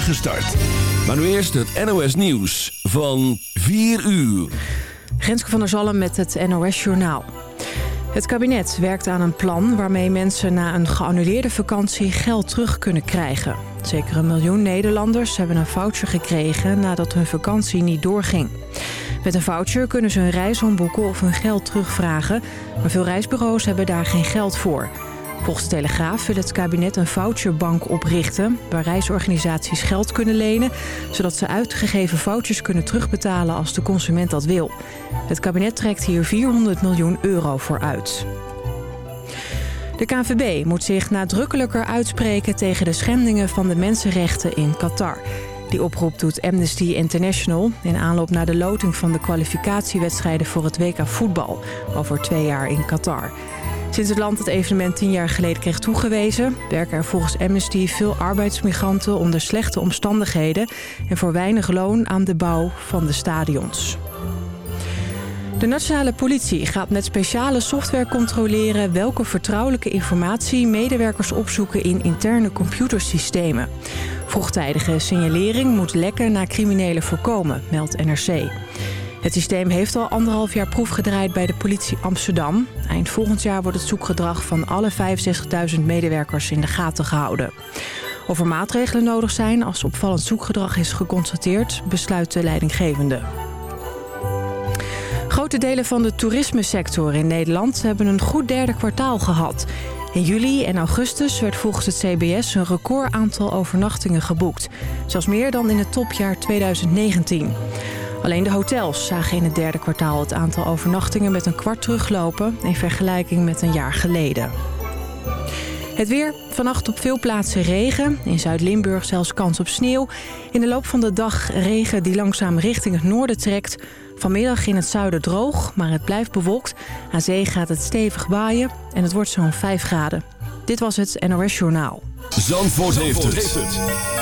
start. Maar nu eerst het NOS Nieuws van 4 uur. Renske van der Zalm met het NOS Journaal. Het kabinet werkt aan een plan waarmee mensen na een geannuleerde vakantie geld terug kunnen krijgen. Zeker een miljoen Nederlanders hebben een voucher gekregen nadat hun vakantie niet doorging. Met een voucher kunnen ze een reis omboeken of hun geld terugvragen, maar veel reisbureaus hebben daar geen geld voor. Volgens Telegraaf wil het kabinet een voucherbank oprichten... waar reisorganisaties geld kunnen lenen... zodat ze uitgegeven vouchers kunnen terugbetalen als de consument dat wil. Het kabinet trekt hier 400 miljoen euro voor uit. De KNVB moet zich nadrukkelijker uitspreken tegen de schendingen van de mensenrechten in Qatar. Die oproep doet Amnesty International in aanloop naar de loting van de kwalificatiewedstrijden voor het WK voetbal over twee jaar in Qatar. Sinds het land het evenement tien jaar geleden kreeg toegewezen... werken er volgens Amnesty veel arbeidsmigranten onder slechte omstandigheden... en voor weinig loon aan de bouw van de stadions. De nationale politie gaat met speciale software controleren... welke vertrouwelijke informatie medewerkers opzoeken in interne computersystemen. Vroegtijdige signalering moet lekken naar criminelen voorkomen, meldt NRC. Het systeem heeft al anderhalf jaar proef gedraaid bij de politie Amsterdam. Eind volgend jaar wordt het zoekgedrag van alle 65.000 medewerkers in de gaten gehouden. Of er maatregelen nodig zijn als opvallend zoekgedrag is geconstateerd, besluit de leidinggevende. Grote delen van de toerismesector in Nederland hebben een goed derde kwartaal gehad. In juli en augustus werd volgens het CBS een record aantal overnachtingen geboekt. Zelfs meer dan in het topjaar 2019. Alleen de hotels zagen in het derde kwartaal het aantal overnachtingen met een kwart teruglopen in vergelijking met een jaar geleden. Het weer. Vannacht op veel plaatsen regen. In Zuid-Limburg zelfs kans op sneeuw. In de loop van de dag regen die langzaam richting het noorden trekt. Vanmiddag in het zuiden droog, maar het blijft bewolkt. Aan zee gaat het stevig waaien en het wordt zo'n 5 graden. Dit was het NOS Journaal. Zandvoort, heeft, het.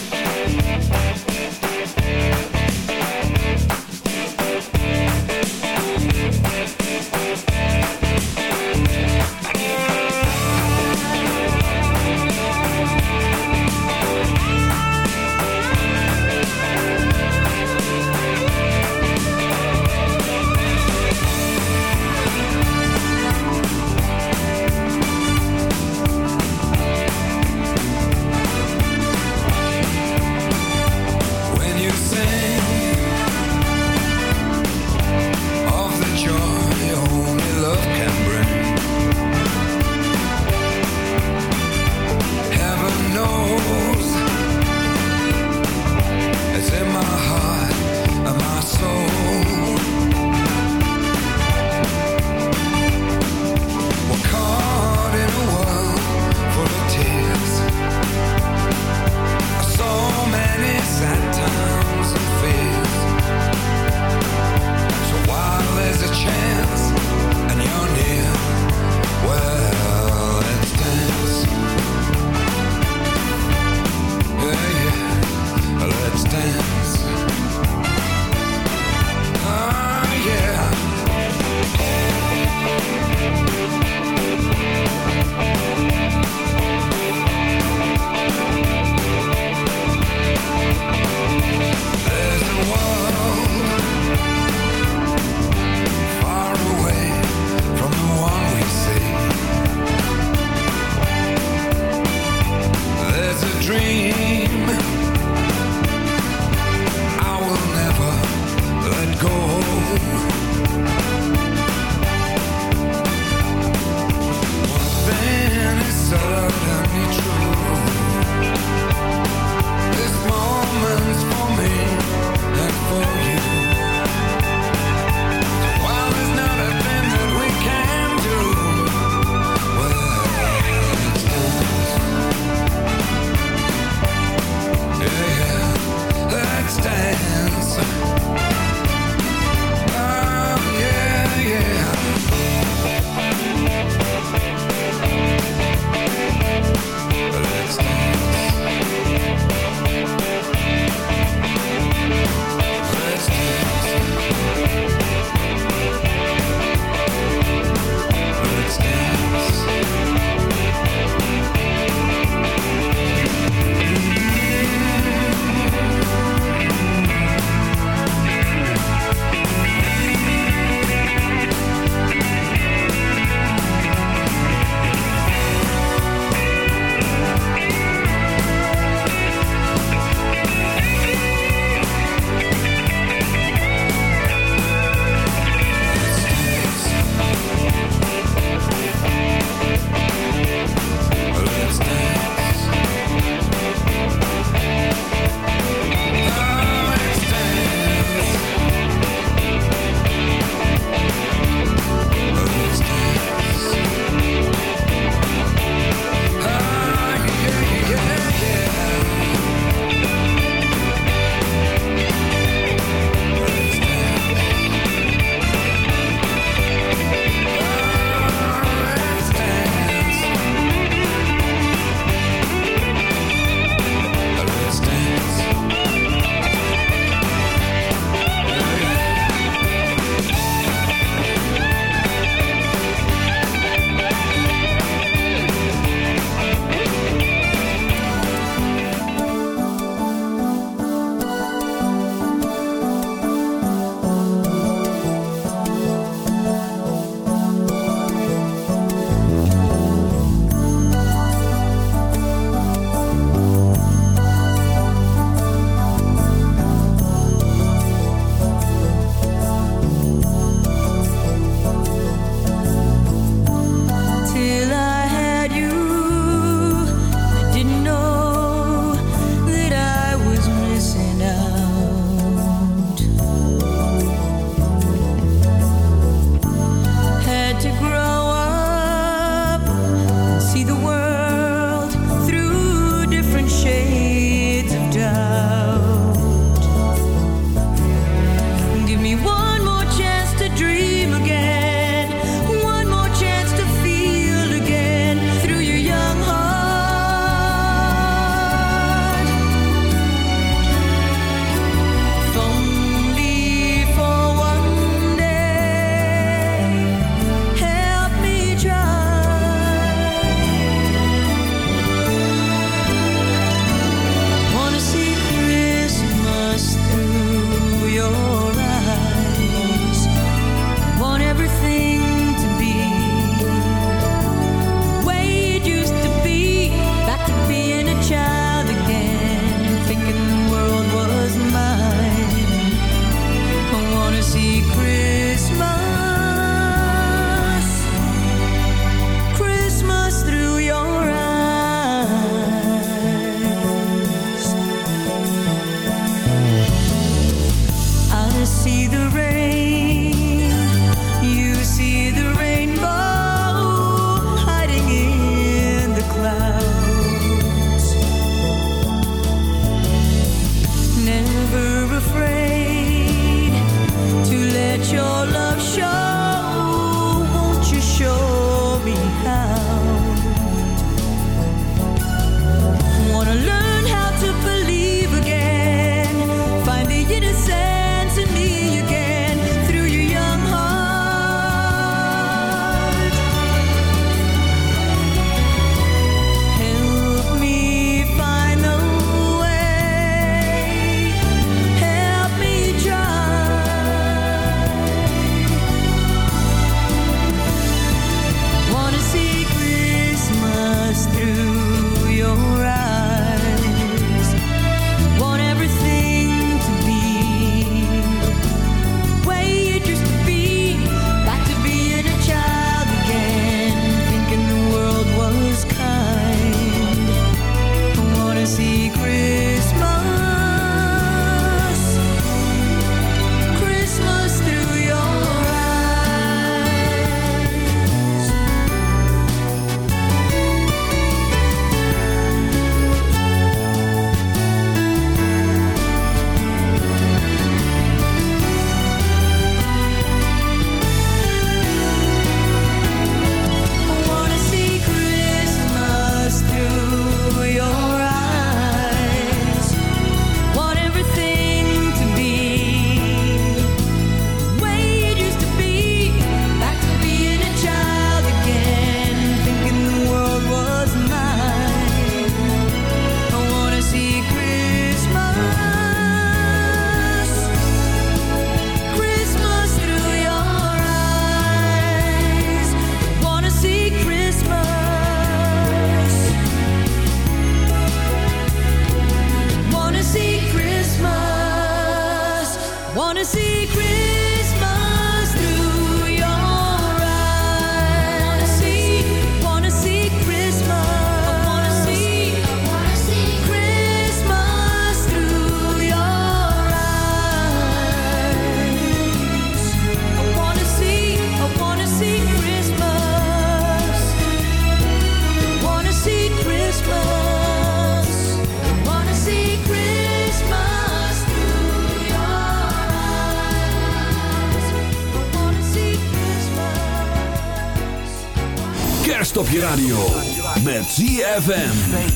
ZFM.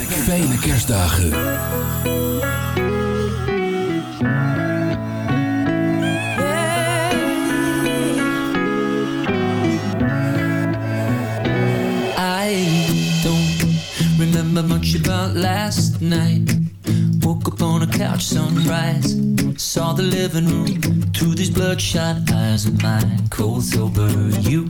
Fijne kerstdagen. I don't remember much about last night. Woke up on a couch, sunrise. Saw the living room through these bloodshot eyes of mine. Cold sober, you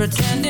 pretending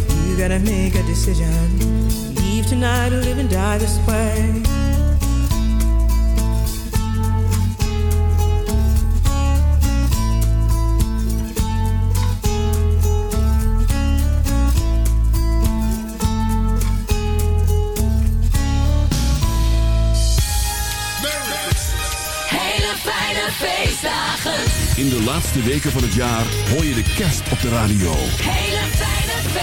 Gotta make a decision. Leave tonight or live and die this way. Hele fijne feestdagen. In de laatste weken van het jaar hoor je de kerst op de radio. Hele fijne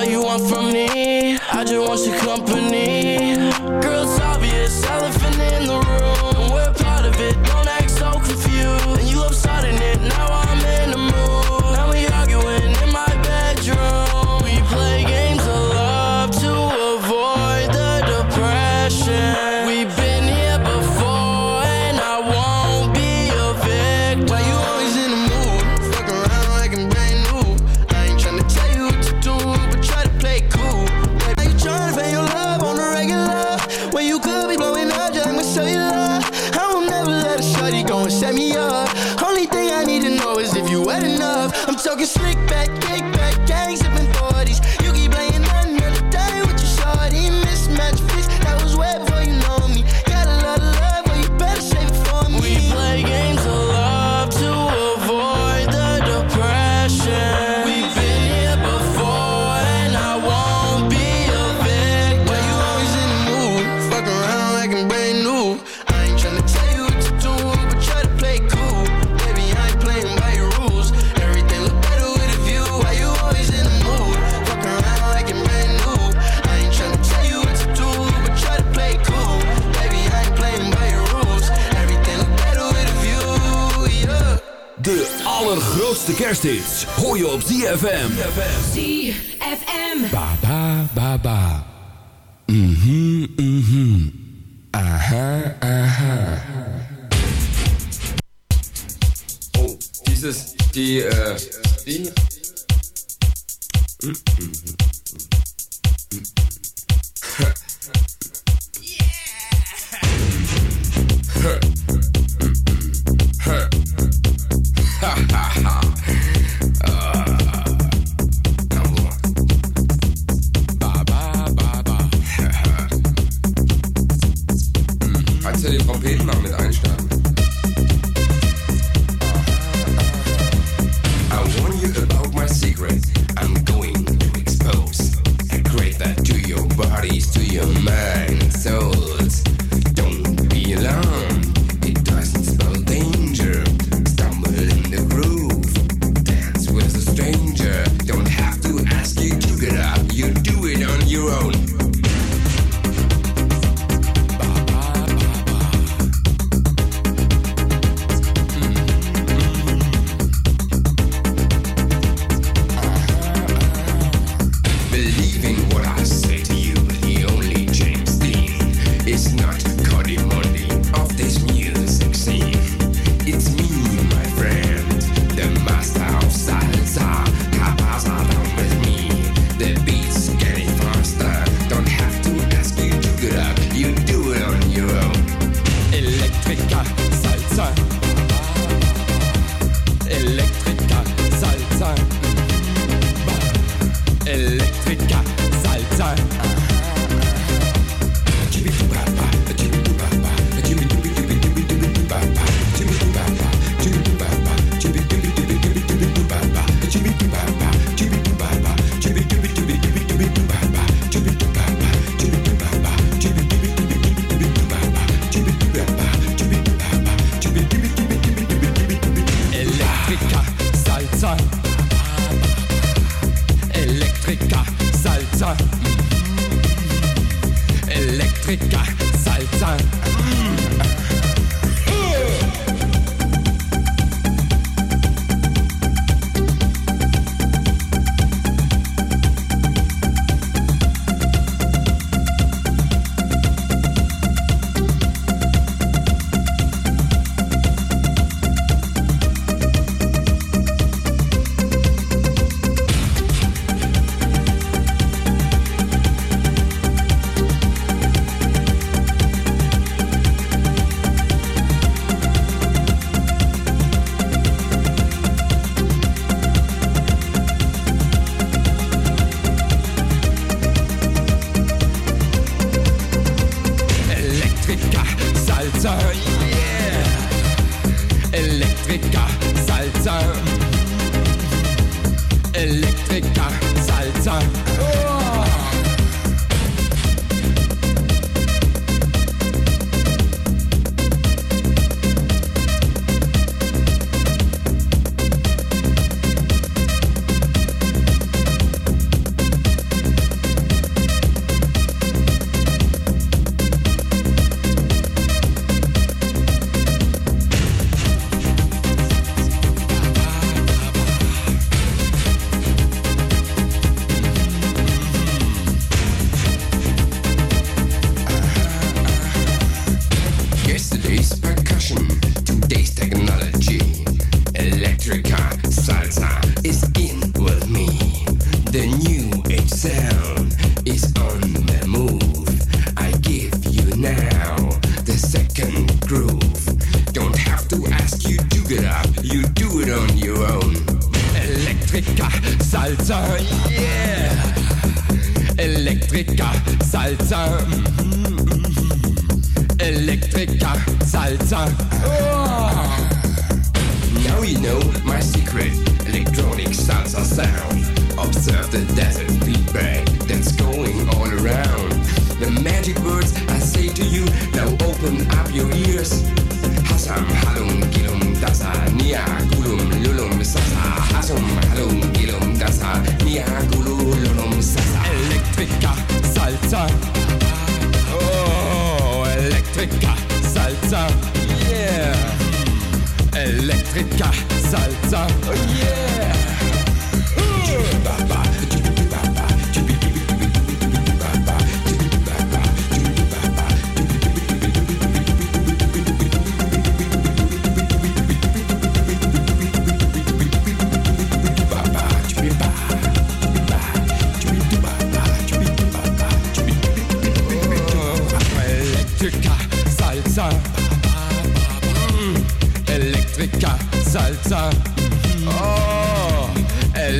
all you want from me. I just want your company. allergrootste kersthits hoor je op ZFM. ZFM. Ba ba ba ba. Mhm mhm. Aha aha. Oh, dieses die äh die. Mhm. mhm. heart.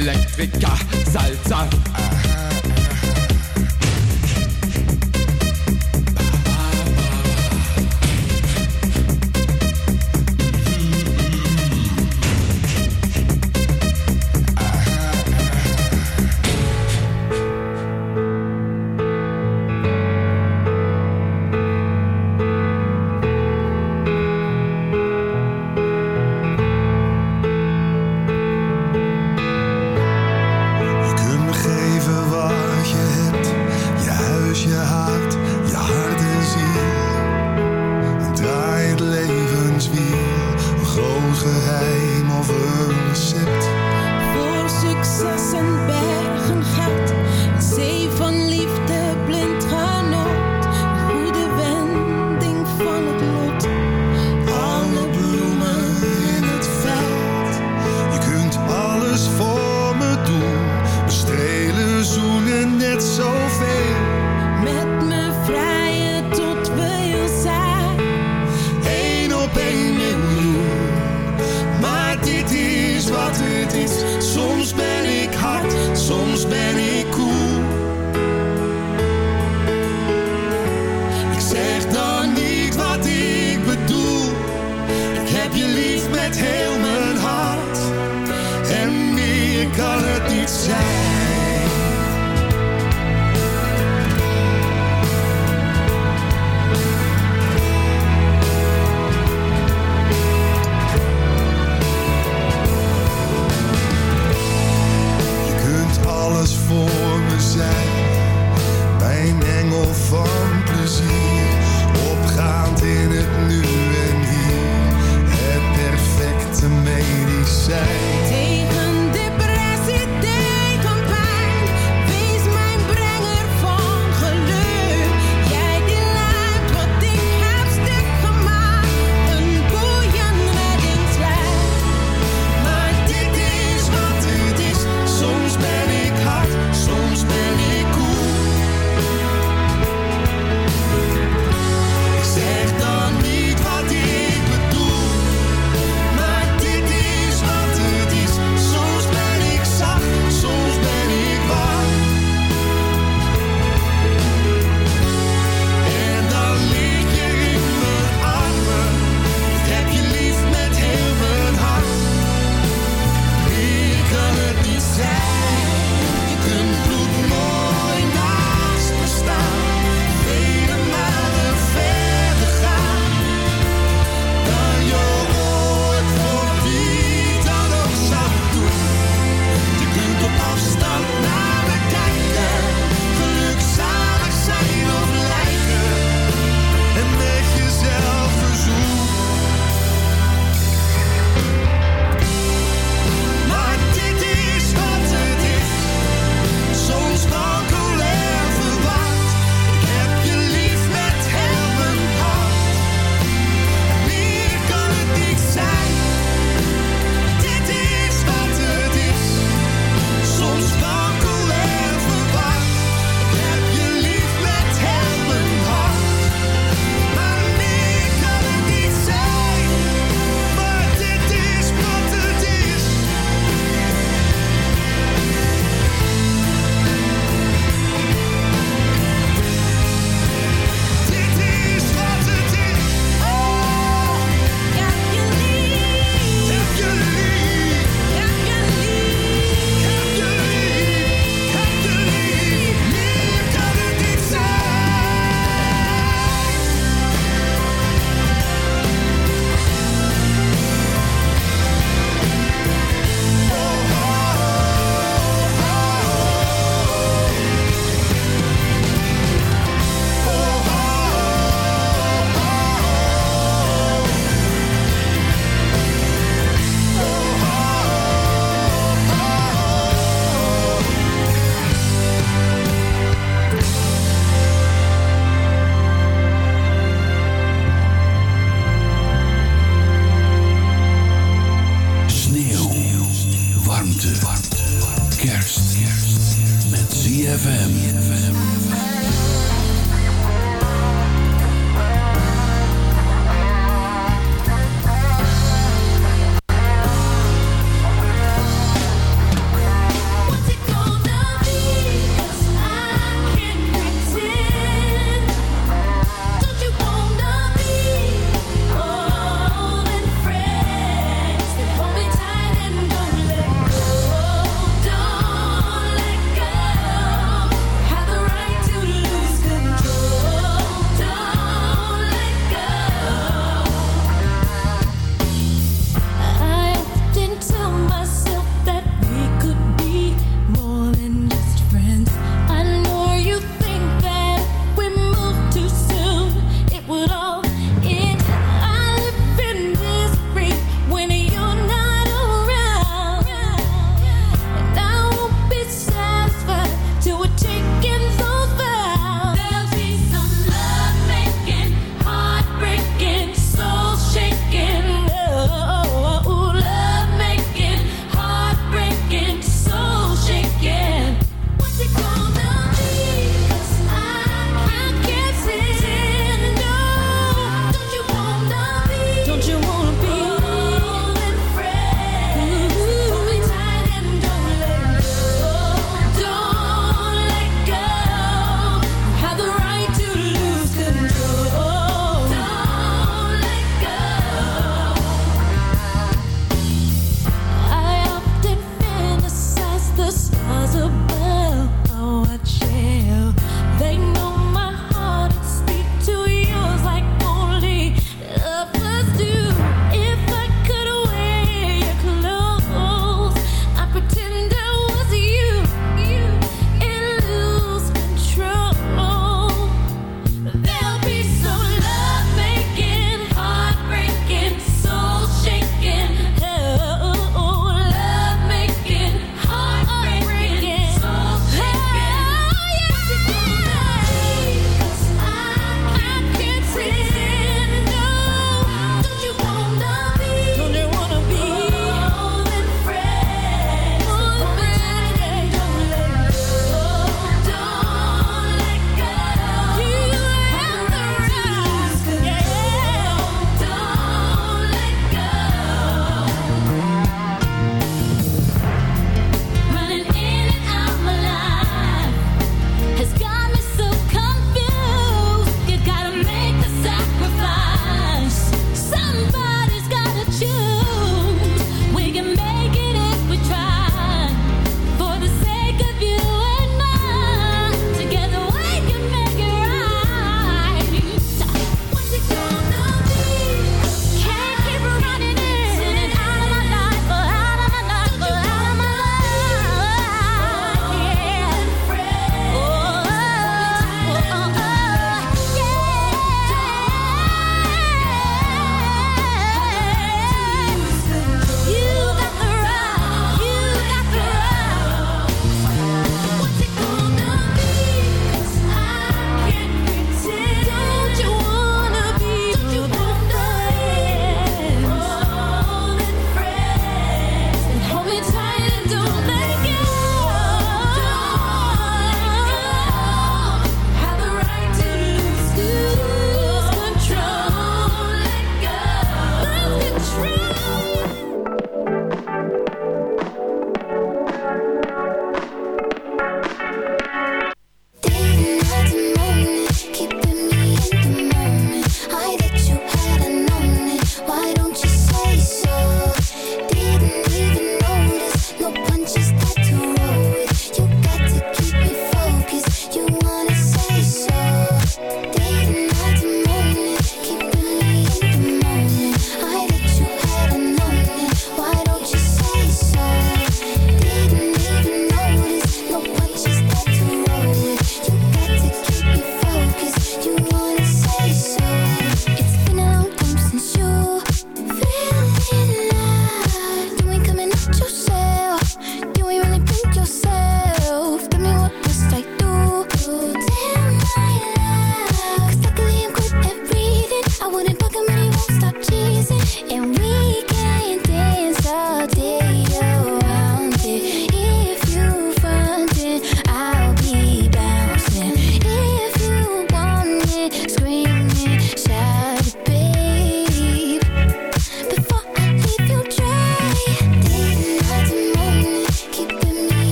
Elektriker, Salzer. Aha.